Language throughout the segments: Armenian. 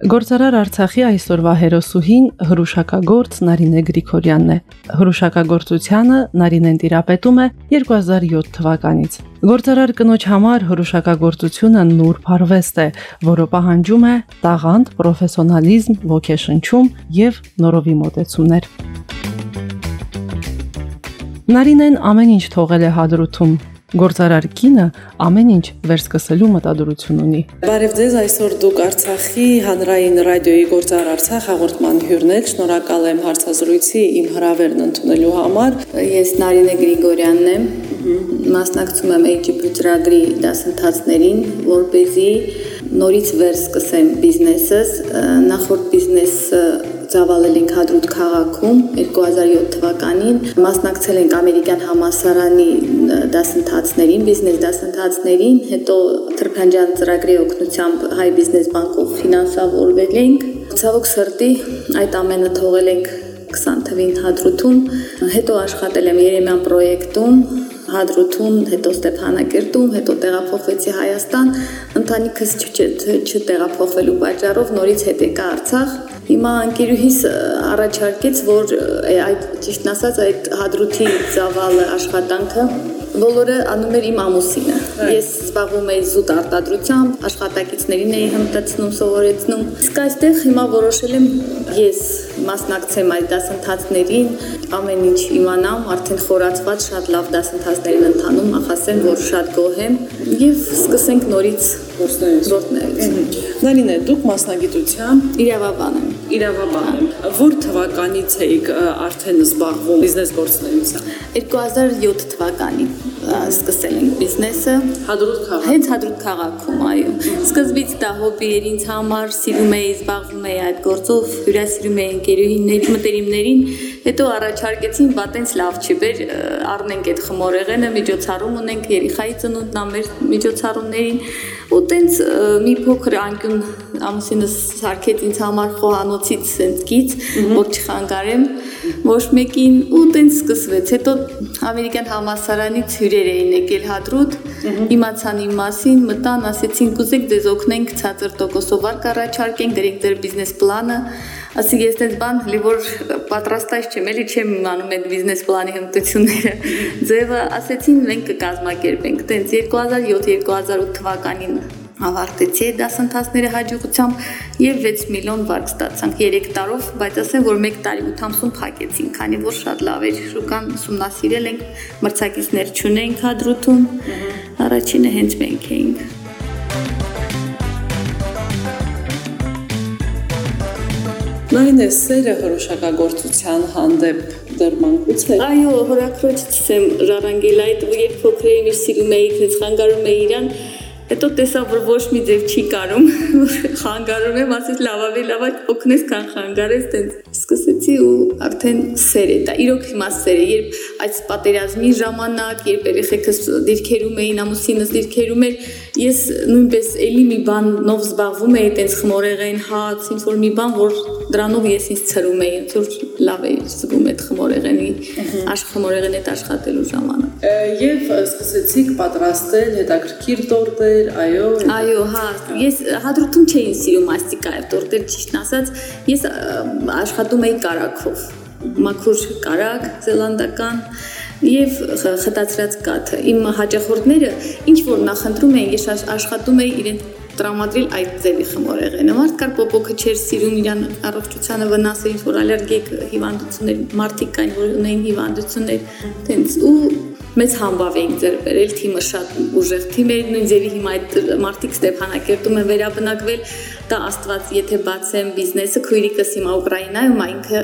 Գործարար Արցախի այսօրվա հերոսուհին հրուշակագործ Նարինե Գրիգորյանն է։ Հրուշակագործությանը Նարինեն տիրապետում է 2007 թվականից։ Գործարար կնոջ համար հրուշակագործությունը նուրբ արվեստ է, որը պահանջում է տաղանդ, պրոֆեսիոնալիզմ, ոգեշնչում եւ նորովի մոտեցումներ։ Նարինեն ամեն ինչ թողել է հադրութում, Գործարար կինը ամեն ինչ վերսկսելու մտադրություն ունի։ Բարև ձեզ, այսօր դուք Արցախի հանրային ռադիոյի Գործարար Արցախ հաղորդման հյուրն եք։ Շնորհակալ եմ հարցազրույցի իմ հրավերն ընդունելու համար։ Ես Նարինե Գրիգորյանն եմ, մասնակցում եմ HGP ծրագրի դասընթացներին, որ เป զի նորից վերսկսեմ բիզնեսս։ Նախորդ բիզնեսը ծավալել ենք Հադրութ քաղաքում 2007 թվականին մասնակցել ենք ամերիկյան համասարանի դասընթացներին, բիզնես դասընթացներին, հետո Թրփանջան ծրագրի օգնությամբ հայ բիզնես բանկով ֆինանսավորվել ենք։ Ցավոք սրտի այդ ամենը թողել ենք 20 թվին Հադրութում, հետո աշխատել եմ Երեմյան պրոյեկտում, Հադրութում, հետո Ստեփանակերտում, հետո տեղափոխվեցի Հայաստան, ընտանիքս չտեղափոխվելու պատճառով նորից հետ եկա Արցախ Հիմա անկերուհիս առաջարկեց, որ այդ ճիշտն ասած այդ հադրութի ծավալը աշխատանքը բոլորը անում էր իմ ամուսինը։ Ես զբաղվում էի զուտ արտադրությամբ, աշխատակիցներին էի հմտացնում, սովորեցնում։ Իսկ այստեղ հիմա որոշել եմ ես մասնակցեմ այդ դասընթացներին, ամեն ինչ իմանամ, արդեն խորացված շատ լավ դասընթացներ են ընթանում, ախասեմ, որ շատ գոհ եմ եւ սկսենք նորից գործունեություն։ Նարինե, դուք մասնագիտությամբ իրավաբան եմ։ Իրավաբան եմ։ Որ թվականից եք արդեն զբաղվում բիզնես գործունեությամբ։ 2007 թվականին սկսել ենք բիզնեսը Հադրութ քաղաք։ Հենց Հադրութ քաղաքում, այո։ Սկզբից դա հոբի էր ինձ համար, սիրում էի, զբաղվում էի այդ գործով, հյուրասիրում էի ընկերուհիների, մտերիմներին, հետո առաջարկեցին, բա տենց լավ չի, բեր առնենք այդ խմորեղենը, միջոցառում ունենք երեխայի ծնունդն ամեր միջոցառումներին, ու տենց մի փոքր անկյուն ամուսինս սարքեց ինձ համար խոհանոցից սենտկից, որ չխանգարեմ ոչ մեկին ու տենց սկսվեց։ Հետո ամերիկյան համասարանից հյուրեր էին եկել հադրուտ, իմացան իմ մասին, մտան, ասեցին կուզեք ձեզ օգնենք ցածր տոկոսով արգ առաջարկենք, գրեք ձեր բիզնես պլանը։ Ասի ես դες բան լի որ պատրաստած չեմ, էլի չեմ իմանում այդ բիզնես պլանի հմտությունները։ Ձևը ասեցին մենք կկազմակերպենք։ Տենց 2007-2008 թվականին ավարտեցի այդ դասընթացները հաջողությամբ եւ 6 միլիոն վարկ ստացանք 3 տարով, բայց ասեմ, որ 1 տարի 8 ամսում փակեցին, քանի որ շատ լավ էր շուկան ուսումնասիրել ենք, մրցակիցներ չունեինք հադրութում։ Առաջինը հենց մենք էինք։ Նայնե սերը հրոշակագործության հանդեպ դեռ մանկուց է։ Այո, հորակրոջից եմ ժառանգել այդ, երբ փոքր էի, սիրում էի, քեզ խանգարում էի իրան, Հետո տեսա, որ ոչ մի ձև չի կարում, խանգարում եմ, ասես լավ ավելի լավ օգնես, քան խանգարես, տենց սկսեցի ու արդեն սեր է դա։ Իրոք հիմա սեր է, երբ այս պատերազմի ժամանակ, երբ երեխեքս դիրքերում էին, ամուսինս դիրքերում էր, ես նույնպես էլի մի բանով զբաղվում էի, տենց խմորեղեն, հաց, ինչ որ մի բան, որ դրանով ես ինձ ծրում էի, ոնց որ լավ էի զգում այդ խմորեղենի, աշխխմորեղեն այդ աշխատելու ժամանակ։ Եվ սկսեցիք պատրաստել հետաքրքիր տորտեր էր, այո։ Այո, հա, ես հադրութում չէի սիրում աստիկա եւ տորտեր ճիշտ ասած, ես աշխատում էի կարակով։ Մաքուր կարակ, զելանդական եւ խտացրած կաթը։ Իմ հաճախորդները ինչ որ նախընտրում էին, ես աշխատում էի իրեն տրամադրել այդ ձևի խմորեղենը։ Մարդ կար պոպոկը չէր սիրում իրան առողջությանը վնաս ինչ որ ալերգիկ հիվանդություններ, մարդիկ կային, որ ունեին հիվանդություններ, տենց ու մեծ համբավ էինք ձեր բերել, թիմը շատ ուժեղ թիմ էր, նույն ձևի հիմա այդ մարտիկ Ստեփանակերտում են վերաբնակվել, դա աստված, եթե բացեմ բիզնեսը, քույրիկս հիմա Ուկրաինայում, ինքը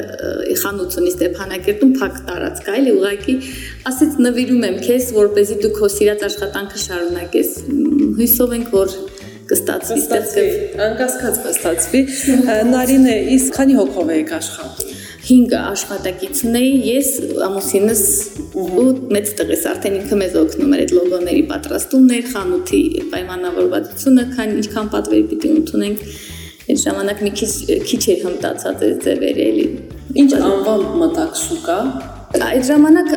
խանութ ունի Ստեփանակերտում, փակ տարածք, այլ ուղակի ասեց նվիրում եմ քեզ, որ เป զի դու քո սիրած աշխատանքը շարունակես։ Հույսով ենք, որ կստացվի ստեղծել։ Անկասկած կստացվի։ Նարինե, իսկ քանի հոգով եք աշխատում։ 5 աշխատակիցն էի, ես ամուսինս ու մեծ տղես արդեն ինքը մեզ օգնում էր այդ լոգոների պատրաստումներ, խանութի պայմանավորվածությունը, քան ինչքան պատվեր պիտի ընդունենք այդ ժամանակ մի քիչ քիչ էր հմտացած այս ձևերը էլի ինչ անվան մտակ շուկա այդ ժամանակ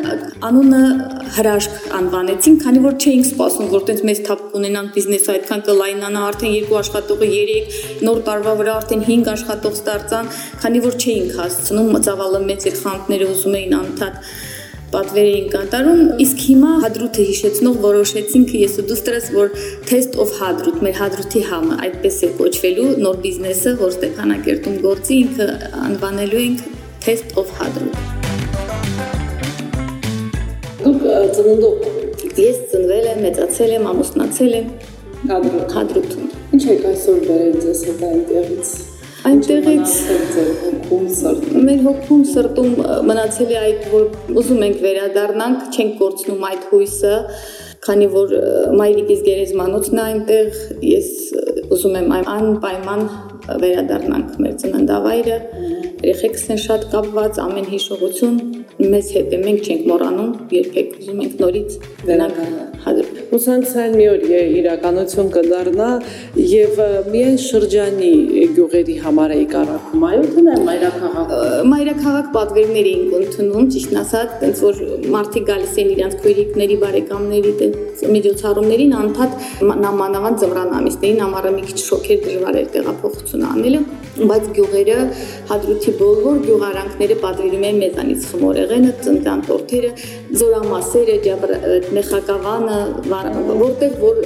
անունը հրաշք անվանեցին, քանի որ չէինք սպասում, որ տենց մեծ թափ ունենան բիզնեսը այդքան կլայնանա, արդեն երկու աշխատողը 3, նոր տարվա վրա արդեն 5 աշխատող ստացան, քանի որ չէինք հասցնում, ծավալը մեծ էր, խանութները ուզում էին անդադ պատվեր էին կատարում, իսկ հիմա հադրութը հիշեցնող որոշեցինք ես ու դուստրս, որ Test of Hadrut, մեր հադրութի համը, այդպես է կոչվելու նոր բիզնեսը, որ Ստեփանակերտում գործի, ինքը անվանելու ենք Test of Hadrut։ Դուք ծննդով Ես ծնվել եմ, մեծացել եմ, ամուսնացել եմ Հադրութում։ Ինչ եք այսօր բերել ձեզ հետ այնտեղից։ Այնտեղից մեր հոգում սրտում մնացել է այդ, որ ուզում ենք վերադառնանք, չենք կորցնում այդ հույսը, քանի որ մայրիկիս գերեզմանոցն է այնտեղ, ես ուզում եմ անպայման վերադառնանք մեր ծննդավայրը։ Երեխեքս են շատ կապված, ամեն հիշողություն մեզ հետ է, մենք չենք մոռանում, երբեք ուզում ենք նորից Վերադառնալ։ հադրուտ։ Հուսանքցային մի օր իրականություն կդառնա եւ միայն շրջանի գյուղերի համար է կարակում այո թե նա մայրաքաղաք մայրաքաղաք պատվերներ էինք ընդունում, ճիշտն ասած, տենց որ մարդիկ գալիս էին իրանց քույրիկների, բարեկամների միջոցառումներին անդադ նամանավան ծվրան ամիսներին ամառը մի քիչ շոքեր դժվար էր տեղափոխություն անելը, բայց գյուղերը հադրութի բոլոր գյուղարանքները պատվիրում են մեզանից խմորեղենը, ծննդյան տորթերը, զորամասերը, մեխակավանը, որտեղ որ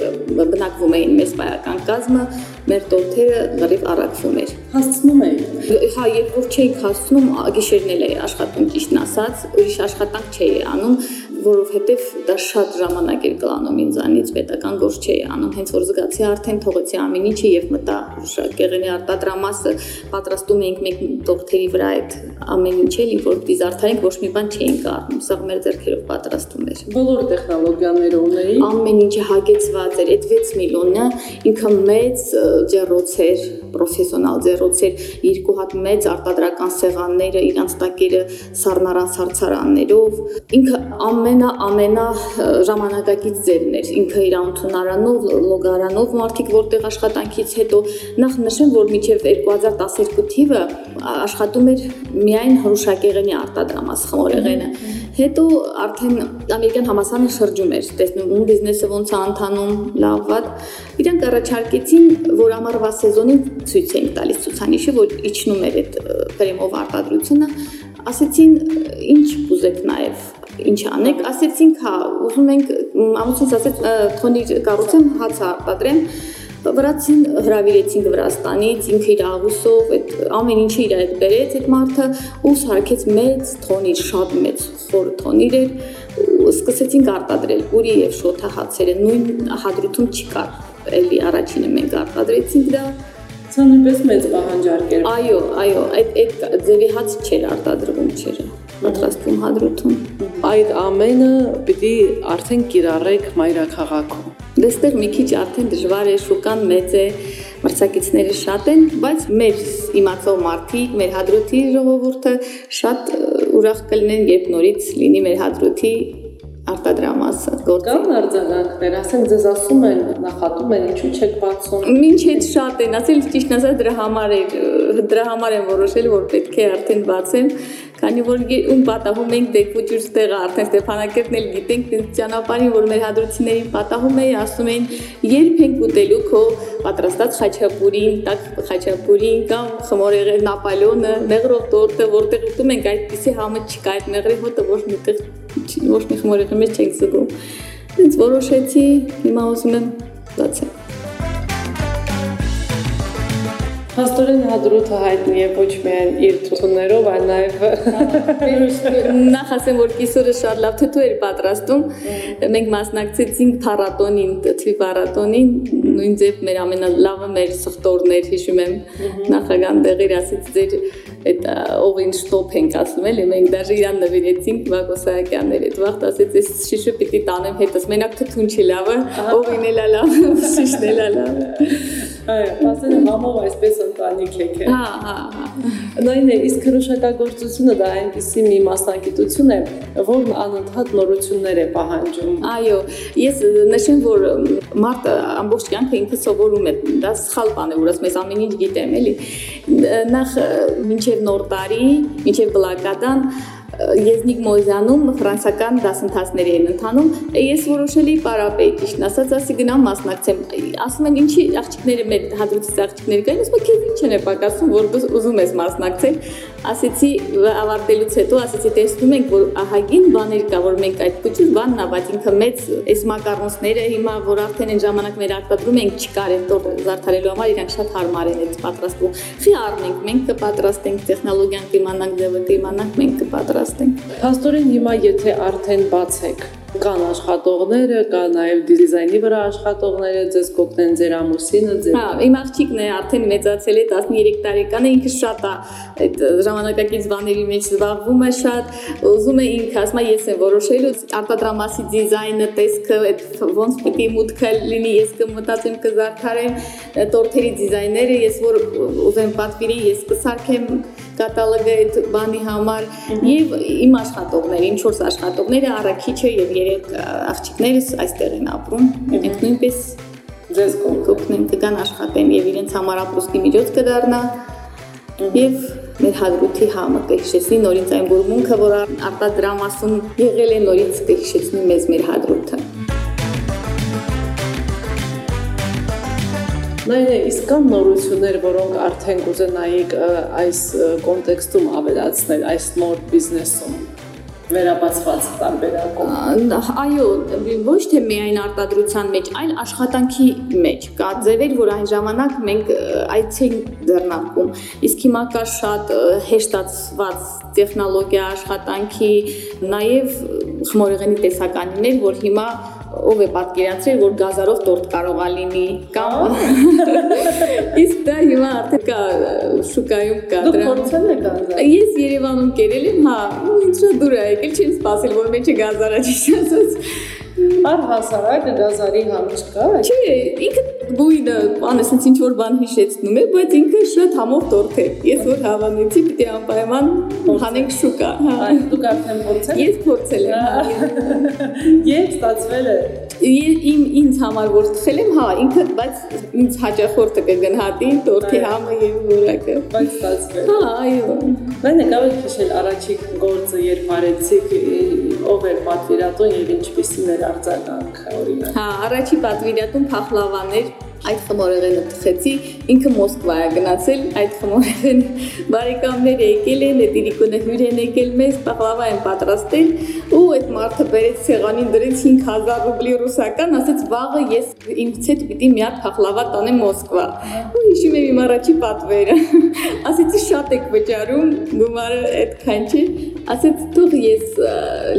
բնակվում էին մեծ պայական կազմը, մեր տորթերը լրիվ առաքվում էր։ հասցնում եք Հա, երբ որ չէի հասնում, գիշերն էլ էի աշխատում, ճիշտն ասած, ուրիշ աշխատանք չէի անում, որովհետև դա շատ ժամանակ էր կլանում ինձանից, պետական գործ չէի անում, հենց որ զգացի արդեն թողեցի ամեն ինչը եւ մտա գեղենի արտադրամասը, պատրաստում էինք մեկ դոկտերի վրա այդ ամեն ինչ էլի, որպեսզի զարթարենք, ոչ մի բան չէինք առնում, սա մեր ձեռքերով պատրաստում էր։ բոլոր տեխնոլոգիաները ունեի Ամեն ինչը հագեցված էր, այդ 6 միլիոնը ինքը մեծ ջեռոց էր, պրոֆեսիոնալ ջեռոց էր, երկու հատ մեծ արտադրական սեղանները, իրանց տակերը սառնարան սարցարաններով։ Ինքը ամենա ամենա ժամանակակից ձևն էր։ Ինքը իր անթունարանով, լոգարանով մարդիկ որտեղ աշխատանքից հետո նախ նշեմ, որ մինչև 2012 թիվը աշխատում էր միայն հրուշակեղենի արտադրամաս խմորեղենը։ Հետո արդեն ամերիկյան համասարանը շրջում էր, տեսնում ում բիզնեսը ոնց է ընթանում, լավ վատ։ Իրանք առաջարկեցին, որ ամառվա սեզոնին ցույց են տալիս ցուցանիշը, որ իջնում էր այդ կրեմով արտադրությունը, ասեցին ինչ կուզեք նաև ինչ անեք, ասեցինք, հա, ուզում ենք ամուսինս ասեց թոնի կառուցեմ, հաց արտադրեմ, վրացին հրավիրեցինք Վրաստանից, ինքը իր աղուսով, այդ ամեն ինչը իր այդ բերեց այդ մարդը ու սարքեց մեծ թոնիր, շատ մեծ խոր թոնիր էր ու սկսեցինք արտադրել պուրի եւ շոթա հացերը, նույն հադրութում չկար։ Էլի առաջինը մենք արտադրեցինք դա Սա նույնպես մեծ պահանջարկ էր։ Այո, այո, այդ այդ ձևի հաց չէր արտադրվում, չէր պատրաստվում հադրութում։ Այդ ամենը պիտի արդեն կիրառեք մայրաքաղաքում։ Դստեղ մի քիչ արդեն դժվար է, շուկան մեծ է, մրցակիցները շատ են, բայց մեր իմացող մարդիկ, մեր հադրութի ժողովուրդը շատ ուրախ կլինեն, երբ նորից լինի մեր հադրութի արտադրամասը գործի։ Կան արձագանքներ, ասեն ձեզ ասում են, նախատում են, ինչու չեք բացում։ Ինչ հետ շատ են, ասել ճիշտն ասած դրա համար է, դրա համար են որոշել, որ պետք է արդեն բացեմ, քանի որ ում պատահում ենք դեկուճուր տեղը արդեն Ստեփանակերտն էլ գիտենք, դից ճանապարհին, որ մեր հադրություններին պատահում էի, ասում էին, երբ ենք ուտելու քո պատրաստած խաչապուրին, տակ խաչապուրին կամ խմորեղեն Նապոլեոնը, մեղրով տորտը, որտեղ ուտում ենք, այդպեսի համը չկա, այդ մեղրի հոտը ոչ միտեղ ոչ մի խմորեղի մեջ չենք զգում։ Ինձ որոշեցի, հիմա ուզում եմ բացել։ Փաստորեն հադրութը հայտնի է ոչ միայն իր թութուններով, այլ նաև Նախ ասեմ, որ կիսուրը շատ լավ թթու էր պատրաստում։ Մենք մասնակցեցինք փառատոնին, թթվի փառատոնին, նույն ձև մեր ամենալավը մեր սխտորներ հիշում եմ նախագահան դեղիր ասեց ձեր այդ ովին շտոփ ենք ասում էլի մենք դաժե իրան նվիրեցինք Վագոսայականներ այդ վաղտ ասեց այս շիշը պիտի տանեմ հետս մենակ թթուն չի լավը ովին էլա լավ շիշն էլա լավ Այո, ասեն համով այսպես ընտանիք եք։ Հա, հա, հա։ Նույնն է, իսկ հրոշակագործությունը դա այնպիսի մի մասնագիտություն է, որն անընդհատ նորություններ է պահանջում։ Այո, ես նշեմ, որ մարդը ամբողջ կյանքը ինքը սովորում է։ Դա սխալ բան է, որ ասում ես ամեն ինչ գիտեմ, էլի։ Նախ մինչև նոր տարի, մինչև բլակադան Եզնիկ Մոզյանում ֆրանսիական դասընթացների են ընթանում։ Ես որոշել էի պարապեի, ճիշտ ասած, ասի գնամ մասնակցեմ։ Ասում են, ինչի աղջիկները մեր հադրուցից աղջիկները կային, ասում են, քեզ ինչ են պակասում, որ ուզում ես մասնակցել։ Ասեցի ավարտելուց հետո ասեցի, տեսնում ենք, որ ահագին բաներ կա, որ մենք այդ քուչուս բանն ա, բայց ինքը մեծ այս մակարոնսները հիմա, որ արդեն այն ժամանակ մեր արտադրում ենք, չկար են տոր զարդարելու համար, իրանք շատ հարմար են այդ պատրաստում։ Խի առնենք, մենք կպատրաստենք տեխնոլոգիան կիմանանք, ձևը կիմանանք, մենք կպատրաստենք պատրաստենք։ Փաստորեն հիմա եթե արդեն բացեք կան աշխատողները, կա նաև դիզայնի վրա աշխատողները, ձեզ կօգնեն ձեր ամուսինը, ձեր Հա, իմ աղջիկն է արդեն մեծացել է 13 տարեկան է, ինքը շատ է այդ ժամանակակից բաների մեջ զբաղվում է շատ, ուզում է ինքը, ասում է ես եմ որոշելու արտադրամասի դիզայնը, տեսքը, այդ ոնց պիտի մուտքը լինի, ես կմտածեմ կզարդարեմ տորթերի դիզայները, ես որ ուզեմ պատվիրի, ես կսարքեմ կատալոգը այդ բանի համար եւ իմ աշխատողները, իմ 4 աշխատողները առաքիչը եւ երեք աղջիկներս այստեղ են ապրում։ Մենք նույնպես ձեզ կօգնեն կգան աշխատեն եւ իրենց համար ապրուստի միջոց կդառնա եւ մեր հադրութի համը կհիշեցնի նորից այն բուրմունքը, որ արտադրամասում եղել է նորից կհիշեցնի մեզ մեր հադրութը։ Նայե, իսկ կան նորություններ, որոնք արդեն կուզենայիք այս կոնտեքստում ավելացնել, այս նոր բիզնեսում վերաբացված տարբերակում։ Այո, ոչ թե միայն արտադրության մեջ, այլ աշխատանքի մեջ։ Կա ձևեր, որ այն ժամանակ մենք այդ չէին դեռնակում։ Իսկ հիմա կա շատ հեշտացված տեխնոլոգիա աշխատանքի, նաև խմորեղենի տեսականիներ, որ հիմա ով է պատկերացրել, որ գազարով տորտ կարող է լինի կամ իսկ դա հիմա արդեն կա շուկայում կա դրա։ Դուք փորձել եք գազար։ Ես Երևանում կերել եմ, հա, ինձ շատ դուր է եկել, չեմ սպասել, որ մեջը գազարա ճիշտ ասած։ Առհասարակ գազարի համ չկա։ Չէ, ինքը բույնը, է, ինչ որ բան հիշեցնում է, բայց ինքը շատ համով տորթ է։ Ես որ հավանեցի, պիտի անպայման հանենք շուկա, հա։ Դուք արդեն փորձել Ես փորձել եմ։ Եվ ստացվել է իմ ինձ համար որ թխել եմ, հա, ինքը, բայց ինձ հաճախորդը կգնահատի տորթի համը եւ որակը։ Բայց ստացվել։ Հա, այո։ Մենք կարող ենք հիշել առաջիկ գործը, երբ արեցիք, ով էր պատվիրատուն եւ ինչպիսին էր արձագանքը օրինակ։ Հա, առաջի պատվիրատուն փախլավան էր, այդ խմորեղենը թխեցի, ինքը Մոսկվա է գնացել, այդ խմորեղենը բարեկամները եկել են, այդ իրիկունը հյուր են եկել մեզ, պախլավա են պատրաստել ու այդ մարդը բերեց սեղանին դրեց 5000 ռուբլի ռուսական, ասաց վաղը ես ինձ հետ պիտի մի հատ փախլավա տանեմ Մոսկվա։ Ու հիշում եմ իմ առաջի պատվերը։ Ասեցի շատ եք վճարում, գումարը այդքան չի։ Ասեց թող ես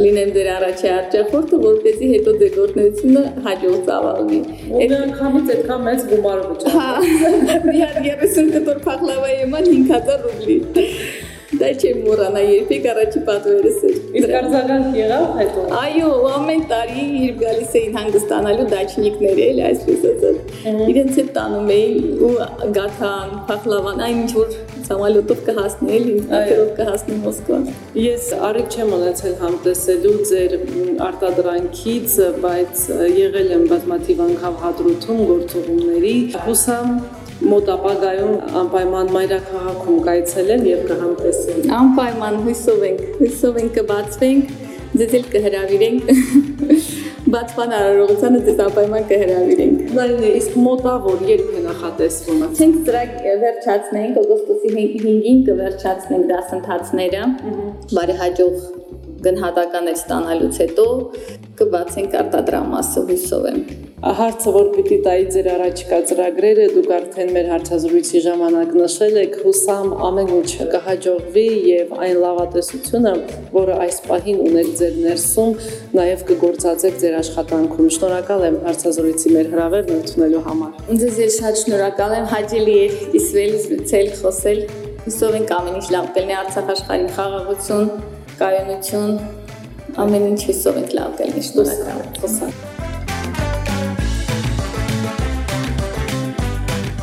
լինեմ դեր առաջի արժեխորդը, որպեսզի հետո դեր գործունեությունը հաջող ծավալվի։ Այդ անգամից այդքան մեծ գումար վճար։ Հա։ Մի հատ 30 կտոր փախլավայի եման 5000 ռուբլի։ Դա չեմ մոռանա երբեք առաջի պատվերս էր։ Իսկ արձագանք եղավ հետո։ Այո, ամեն տարի երբ գալիս էին հանգստանալու դաչնիկներ էլ, այսպես ասած։ Իրենց հետ տանում էին ու գաթան, փախլավան, այն ինչ որ սամալյոտով կհասնի էլի, ակերով կհասնի Մոսկվա։ Ես առիթ չեմ ունեցել համտեսելու ձեր արտադրանքից, բայց եղել եմ բազմաթիվ անգամ հադրութում գործողումների։ Հուսամ մոտ ապագայում անպայման մայրաքաղաքում կայցելեն եւ կհամտեսեն։ Անպայման հույսով ենք, հույսով ենք կբացվենք, ձեզ էլ կհրավիրենք բացման արարողությանը ձեզ անպայման կհրավիրենք։ Լայն է, իսկ մոտավոր երբ է նախատեսվում։ Ցենք ծրագ վերջացնենք օգոստոսի 5-ին կվերջացնենք դասընթացները։ Բարեհաջող գնահատական է ստանալուց հետո կբացենք արտադրամասը հույսով եմ հարցը, որ պիտի տայի ձեր առաջիկա ծրագրերը, դուք արդեն մեր հարցազրույցի ժամանակ նշել եք, հուսամ ամեն ինչ կհաջողվի եւ այն լավատեսությունը, որը այս պահին ունեք ձեր ներսում, նաեւ կգործածեք ձեր աշխատանքում։ Շնորհակալ եմ հարցազրույցի մեր հրավերն ընդունելու համար։ Ձեզ շատ շնորհակալ եմ, հաճելի էր իսվել, զրուցել, խոսել Հուսով ենք ամեն ինչ լավ կլինի Արցախ աշխարհի խաղաղություն, կայունություն, ամեն ինչ հուսով ենք լավ կլինի։ Շնորհակալ եմ։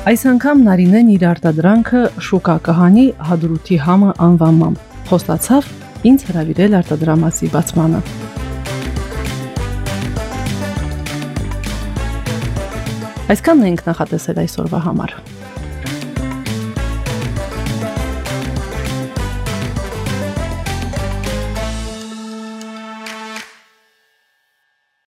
Այս անգամ Նարինեն իր արտադրանքը շուկա կհանի հադրութի համը անվանմամբ։ Խոստացավ ինձ հravirել արտադրամասի բացմանը։ Այսքանն ենք նախատեսել այսօրվա համար։